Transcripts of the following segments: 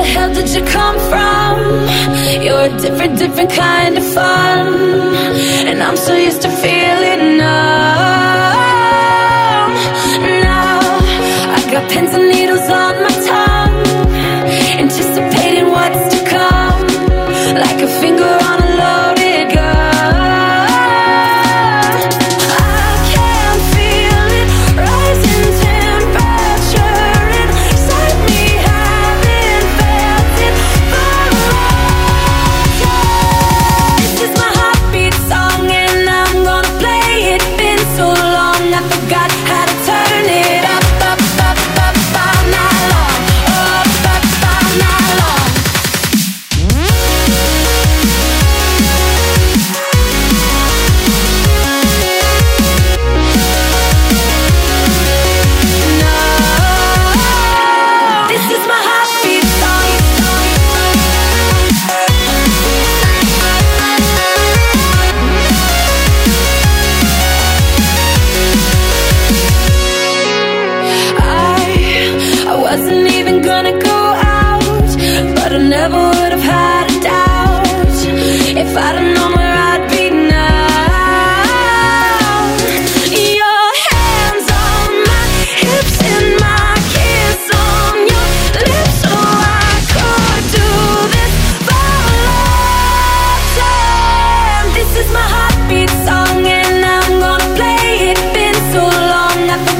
the hell did you come from? You're a different, different kind of fun. And I'm so used to feeling numb. Now I got pins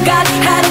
got had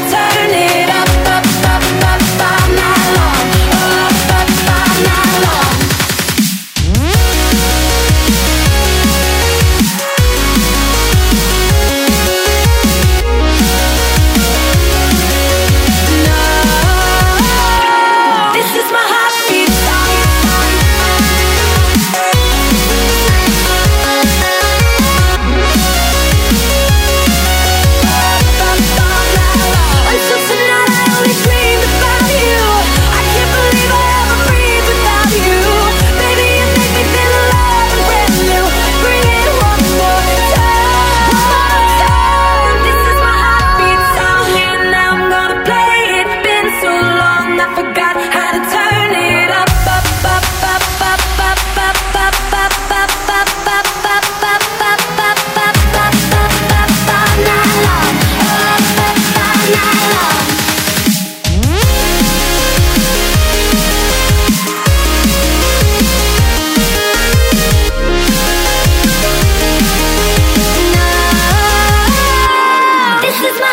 This is my